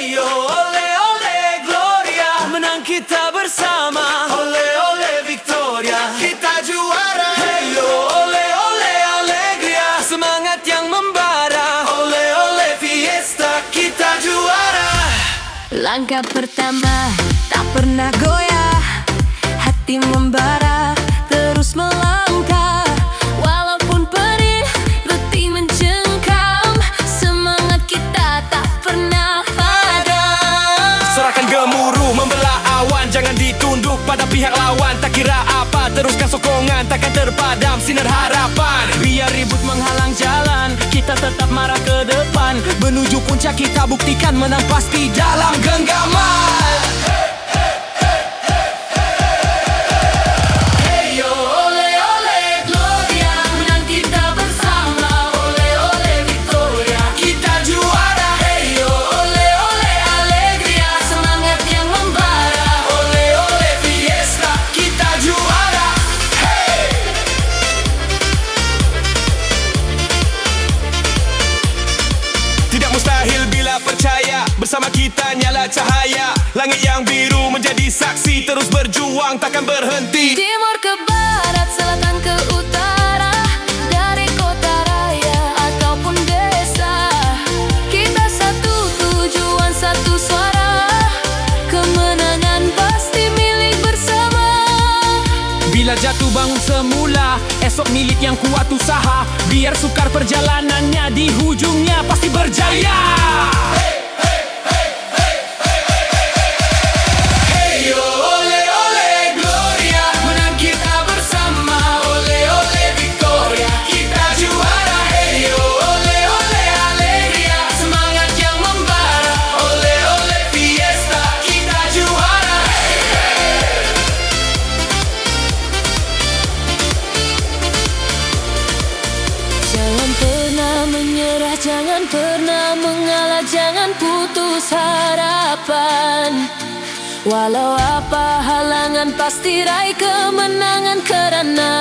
Hey yo, ole ole Gloria. Menang kita bersama. Ole ole Victoria. Kita juara. Hey yo, ole ole Alegria. Semangat yang membara. Ole ole Fiesta. Kita juara. Langkah pertama tak pernah goyah. Hati membara pada pihak lawan. Tak kira apa teruskan sokongan. Takkan terpadam sinar harapan. Biar ribut menghalang jalan Kita tetap marah ke depan. Menuju puncak kita buktikan Menang pasti dalam genggaman Bersama kita nyala cahaya. Langit yang biru menjadi saksi Terus berjuang takkan berhenti. Timur ke barat, selatan ke utara Dari kota raya ataupun desa. Kita satu tujuan, satu suara. Kemenangan pasti milik bersama. Bila jatuh bangun semula Esok milik yang kuat usaha. Biar sukar perjalanannya Di hujungnya pasti berjaya. Hey menyerah, jangan pernah mengalah, jangan putus harapan. Walau apa halangan pasti raih kemenangan kerana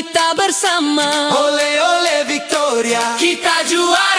kita bersama. ole ole Victoria, kita juara.